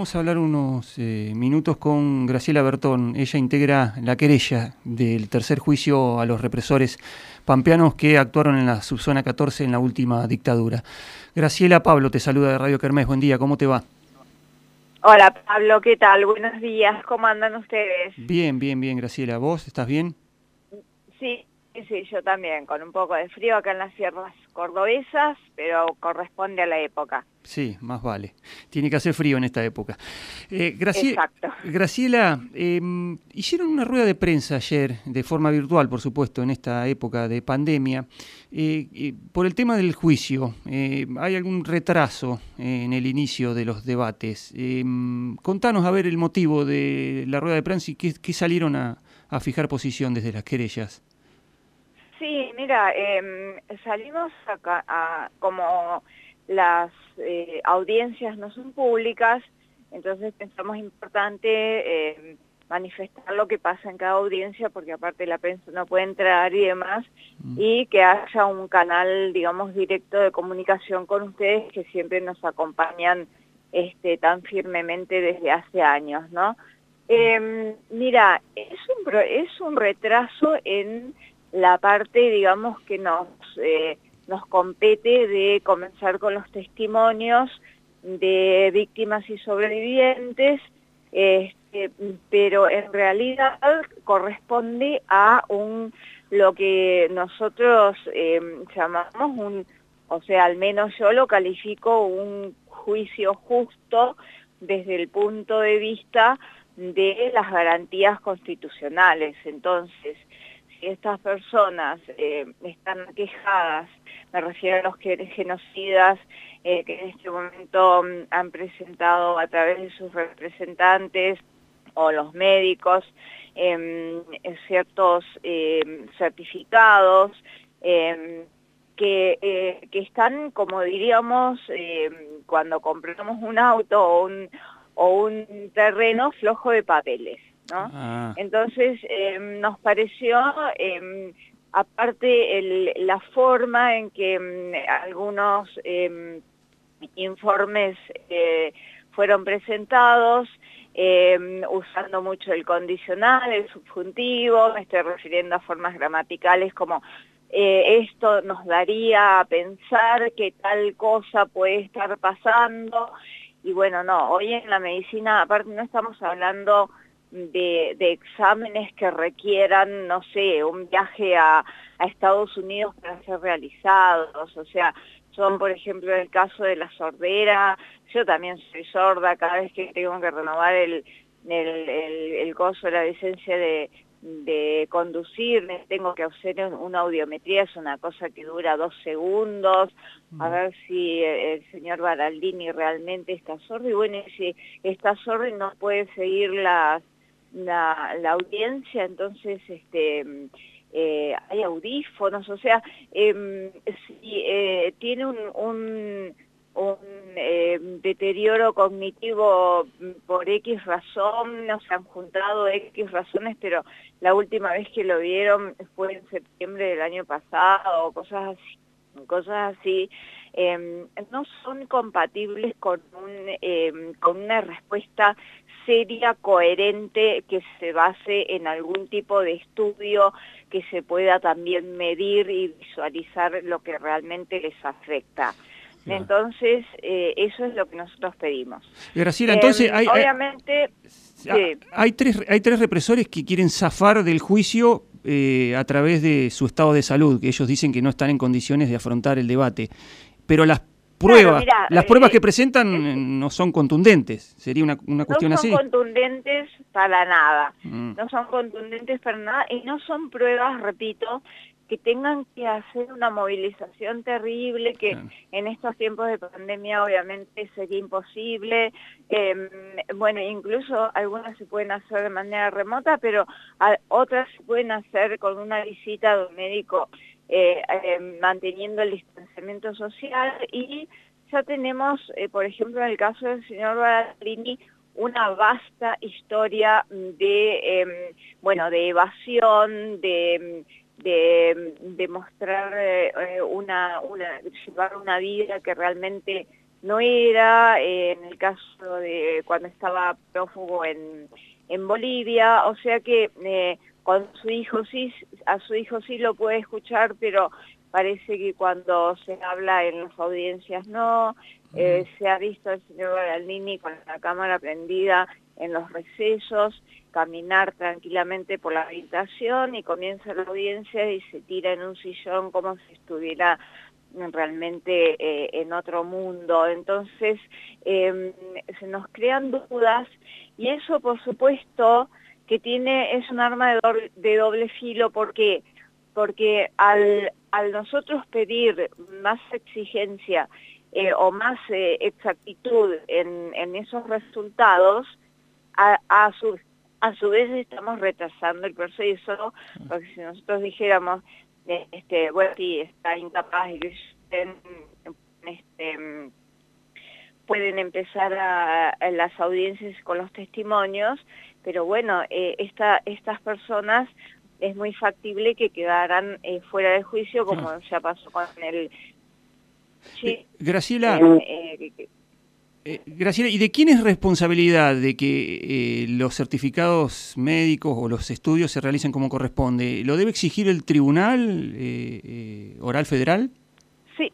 Vamos a hablar unos eh, minutos con Graciela Bertón. Ella integra la querella del tercer juicio a los represores pampeanos que actuaron en la subzona 14 en la última dictadura. Graciela, Pablo te saluda de Radio Kermés. Buen día, ¿cómo te va? Hola Pablo, ¿qué tal? Buenos días, ¿cómo andan ustedes? Bien, bien, bien, Graciela. ¿Vos estás bien? Sí, sí, yo también, con un poco de frío acá en las sierras cordobesas, pero corresponde a la época. Sí, más vale. Tiene que hacer frío en esta época. Eh, Exacto. Graciela, em, hicieron una rueda de prensa ayer, de forma virtual, por supuesto, en esta época de pandemia, eh, por el tema del juicio. Eh, ¿Hay algún retraso en el inicio de los debates? Em, contanos a ver el motivo de la rueda de prensa y qué, salieron a, fijar posición desde las querellas. Sí, mira, em, salimos acá como las eh, audiencias no son públicas, entonces pensamos importante eh, manifestar lo que pasa en cada audiencia, porque aparte la prensa no puede entrar y demás, mm. y que haya un canal, digamos, directo de comunicación con ustedes que siempre nos acompañan este, tan firmemente desde hace años, ¿no? Em, mira, es un, es un retraso en la parte, digamos, que nos... Eh, nos compete de comenzar con los testimonios de víctimas y sobrevivientes, este, pero en realidad corresponde a un lo que nosotros em, llamamos un, o sea, al menos yo lo califico un juicio justo desde el punto de vista de las garantías constitucionales. Entonces, si estas personas eh, están quejadas me refiero a los genocidas eh, que en este momento mm, han presentado a través de sus representantes o los médicos em, ciertos em, certificados em, que, eh, que, están, como diríamos, cuando compramos un auto o un terreno flojo de papeles. ¿No? Ah. Entonces nos pareció aparte la forma en que mm, algunos em, informes eh, fueron presentados, em, usando mucho el condicional, el subjuntivo, me estoy refiriendo a formas gramaticales como eh, esto nos daría a pensar que tal cosa puede estar pasando, y bueno, no, hoy en la medicina, aparte no estamos hablando de, exámenes que requieran, no sé, un viaje a, Estados Unidos para ser realizados, o sea, son por ejemplo el caso de la sordera, yo también soy sorda, cada vez que tengo que renovar el, el, el, gozo de la licencia de, de conducir, tengo que hacer una audiometría, es una cosa que dura dos segundos, a ver si el señor Baraldini realmente está sordo, y bueno, si está sordo y no puede seguir las la, la audiencia, entonces este, eh, hay audífonos, o sea, eh, si eh, tiene un, un, un eh, deterioro cognitivo por X razón, no se han juntado X razones, pero la última vez que lo vieron fue en septiembre del año pasado, cosas así, cosas así. Eh, no son compatibles con, un, eh, con una respuesta seria, coherente, que se base en algún tipo de estudio que se pueda también medir y visualizar lo que realmente les afecta. Entonces, eh, eso es lo que nosotros pedimos. Graciela, entonces hay, obviamente, hay, tres, hay tres represores que quieren zafar del juicio eh, a través de su estado de salud, que ellos dicen que no están en condiciones de afrontar el debate. Pero las pruebas, las pruebas eh, que presentan no son contundentes, sería una, una cuestión así. No son contundentes para nada, mm. no son contundentes para nada y no son pruebas, repito, que tengan que hacer una movilización terrible, que en estos tiempos de pandemia obviamente sería imposible. Em, bueno, incluso algunas se pueden hacer de manera remota, pero otras se pueden hacer con una visita de un médico eh, em, manteniendo el distanciamiento social y ya tenemos, eh, por ejemplo, en el caso del señor Baralini, una vasta historia de, em, bueno, de evasión, de de, mostrar eh, una, una, llevar una vida que realmente no era, en el caso de cuando estaba prófugo en, en Bolivia, o sea que eh, con su hijo sí, a su hijo sí lo puede escuchar, pero parece que cuando se habla en las audiencias no, eh, se ha visto al señor Baraldini con la cámara prendida en los recesos, caminar tranquilamente por la habitación y comienza la audiencia y se tira en un sillón como si estuviera realmente eh, en otro mundo. Entonces, em, se nos crean dudas y eso, por supuesto, que tiene es un arma de doble, de doble filo porque porque al, al nosotros pedir más exigencia eh, o más eh, exactitud en, en, esos resultados, a, a, su, a su vez estamos retrasando el proceso, porque si nosotros dijéramos, este, bueno, sí, está incapaz y este, pueden empezar a, las audiencias con los testimonios, pero bueno, eh, esta, estas personas es muy factible que quedaran eh, fuera de juicio, como ah. ya pasó con el... Sí, eh, Graciela... Eh, Graciela, ¿y de quién es responsabilidad de que los certificados médicos o los estudios se realicen como corresponde? ¿Lo debe exigir el Tribunal Oral Federal? Sí,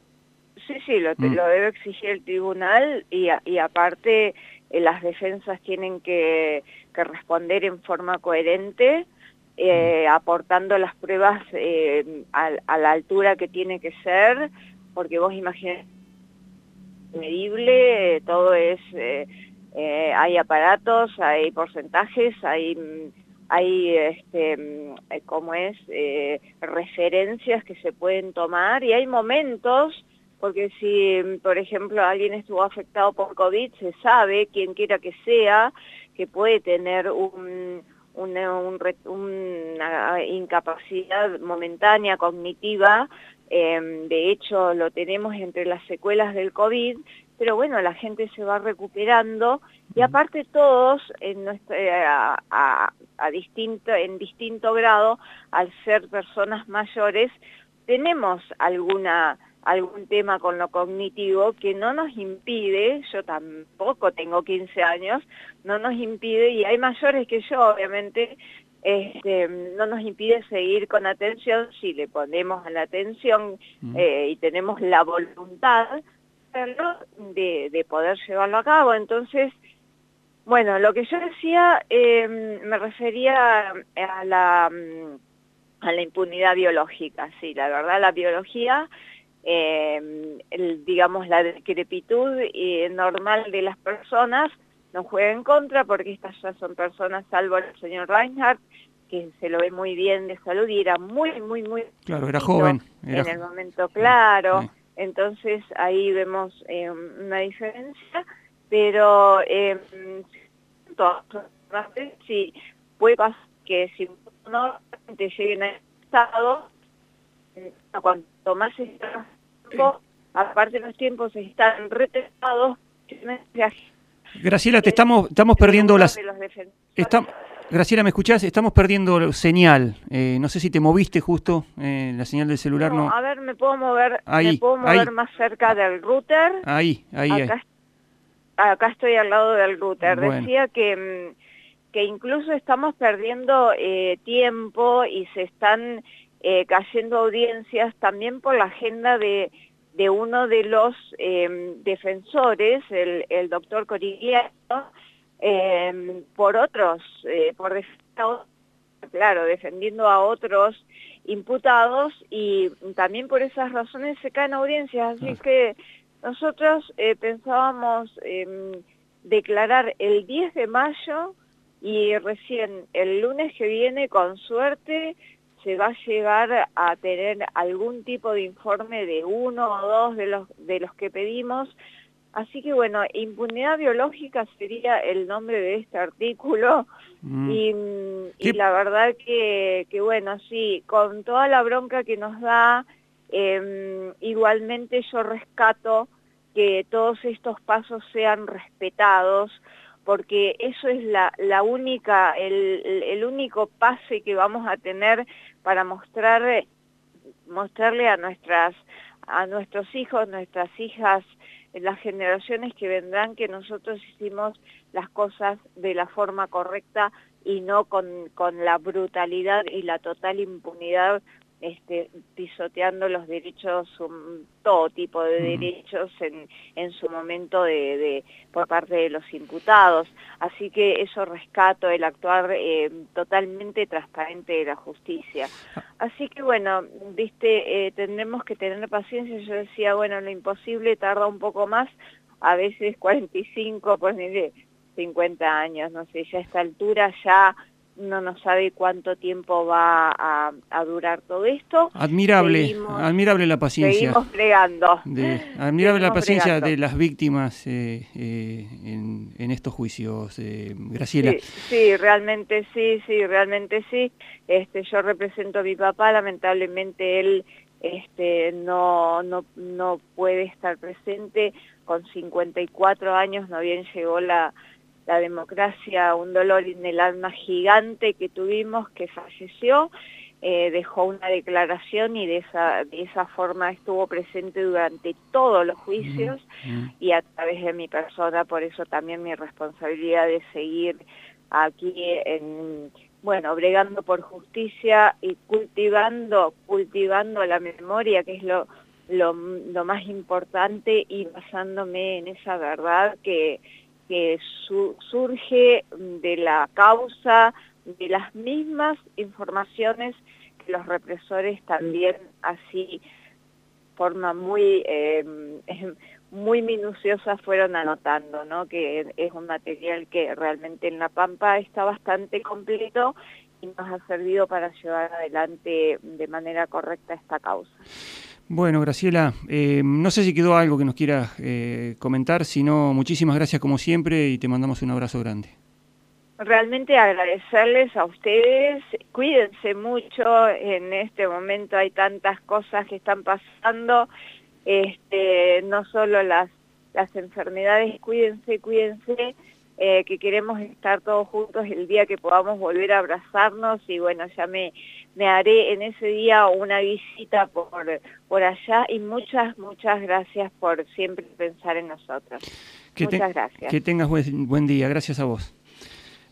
sí, sí, lo, mm. lo debe exigir el Tribunal y, y aparte las defensas tienen que, responder en forma coherente eh, aportando las pruebas eh, a, la altura que tiene que ser, porque vos imaginás, medible, todo es, eh, hay aparatos, hay porcentajes, hay, hay este, como es, referencias que se pueden tomar y hay momentos porque si, por ejemplo, alguien estuvo afectado por COVID, se sabe, quien quiera que sea, que puede tener un, una, una incapacidad momentánea cognitiva, em, de hecho lo tenemos entre las secuelas del COVID, pero bueno, la gente se va recuperando y aparte todos en, nuestra, a, a distinto, en distinto grado, al ser personas mayores, tenemos alguna algún tema con lo cognitivo que no nos impide, yo tampoco tengo 15 años, no nos impide, y hay mayores que yo obviamente, este, no nos impide seguir con atención si le ponemos a la atención eh, y tenemos la voluntad de, de poder llevarlo a cabo. Entonces, bueno, lo que yo decía eh, me refería a la, a la impunidad biológica, sí, la verdad la biología eh, el, digamos, la decrepitud eh, normal de las personas no juega en contra porque estas ya son personas, salvo el señor Reinhardt, que se lo ve muy bien de salud y era muy, muy, muy... Claro, era joven. en el momento claro, entonces ahí vemos eh, una diferencia, pero eh, si puede pasar que si no te lleguen a estado, cuanto más está aparte los tiempos están retrasados. Graciela, te estamos, estamos perdiendo las... Graciela, ¿me escuchás? Estamos perdiendo señal. Eh, no sé si te moviste justo, eh, la señal del celular no... A ver, me puedo mover, me puedo mover más cerca del router. Ahí, ahí, acá, acá estoy al lado del router. Decía que, mm, que incluso estamos perdiendo eh, tiempo y se están eh, cayendo audiencias también por la agenda de, de uno de los eh, defensores, el, el doctor Corigliano, eh, por otros, eh, por claro, defendiendo a otros imputados y también por esas razones se caen audiencias, así que nosotros eh, pensábamos em, declarar el 10 de mayo y recién el lunes que viene, con suerte, se va a llegar a tener algún tipo de informe de uno o dos de los, de los que pedimos. Así que bueno, impunidad biológica sería el nombre de este artículo mm. y, la verdad que, que, bueno, sí, con toda la bronca que nos da, em, igualmente yo rescato que todos estos pasos sean respetados, porque eso es la, la única, el, el, único pase que vamos a tener para mostrar, mostrarle a nuestras, a nuestros hijos, nuestras hijas, las generaciones que vendrán que nosotros hicimos las cosas de la forma correcta y no con, con la brutalidad y la total impunidad este, pisoteando los derechos, todo tipo de derechos en, en su momento de, por parte de los imputados. Así que eso rescato, el actuar eh, totalmente transparente de la justicia. Así que bueno, viste, eh, tendremos que tener paciencia. Yo decía, bueno, lo imposible tarda un poco más, a veces 45, pues 50 años, no sé, ya a esta altura ya no nos sabe cuánto tiempo va a, durar todo esto. Admirable, admirable la paciencia. Seguimos plegando. admirable la paciencia de las víctimas eh, eh, en, estos juicios, eh, Graciela. Sí, sí, realmente sí, sí, realmente sí. Este, yo represento a mi papá, lamentablemente él este, no, no, no puede estar presente. Con 54 años no bien llegó la la democracia, un dolor en el alma gigante que tuvimos, que falleció, eh, dejó una declaración y de esa, de esa forma estuvo presente durante todos los juicios y a través de mi persona, por eso también mi responsabilidad de seguir aquí en, bueno, bregando por justicia y cultivando, cultivando la memoria, que es lo, lo, lo más importante y basándome en esa verdad que que surge de la causa de las mismas informaciones que los represores también así forma muy em, muy minuciosa fueron anotando, ¿no? que es un material que realmente en La Pampa está bastante completo y nos ha servido para llevar adelante de manera correcta esta causa. Bueno, Graciela, eh, no sé si quedó algo que nos quieras eh, comentar, sino muchísimas gracias como siempre y te mandamos un abrazo grande. Realmente agradecerles a ustedes, cuídense mucho, en este momento hay tantas cosas que están pasando, este, no solo las, las enfermedades, cuídense, cuídense, eh, que queremos estar todos juntos el día que podamos volver a abrazarnos y bueno, ya me, me haré en ese día una visita por, por allá y muchas, muchas gracias por siempre pensar en nosotros. muchas gracias. Que tengas buen, día, gracias a vos.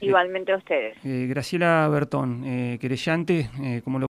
Igualmente a ustedes. Eh, Graciela Bertón, eh, querellante, como lo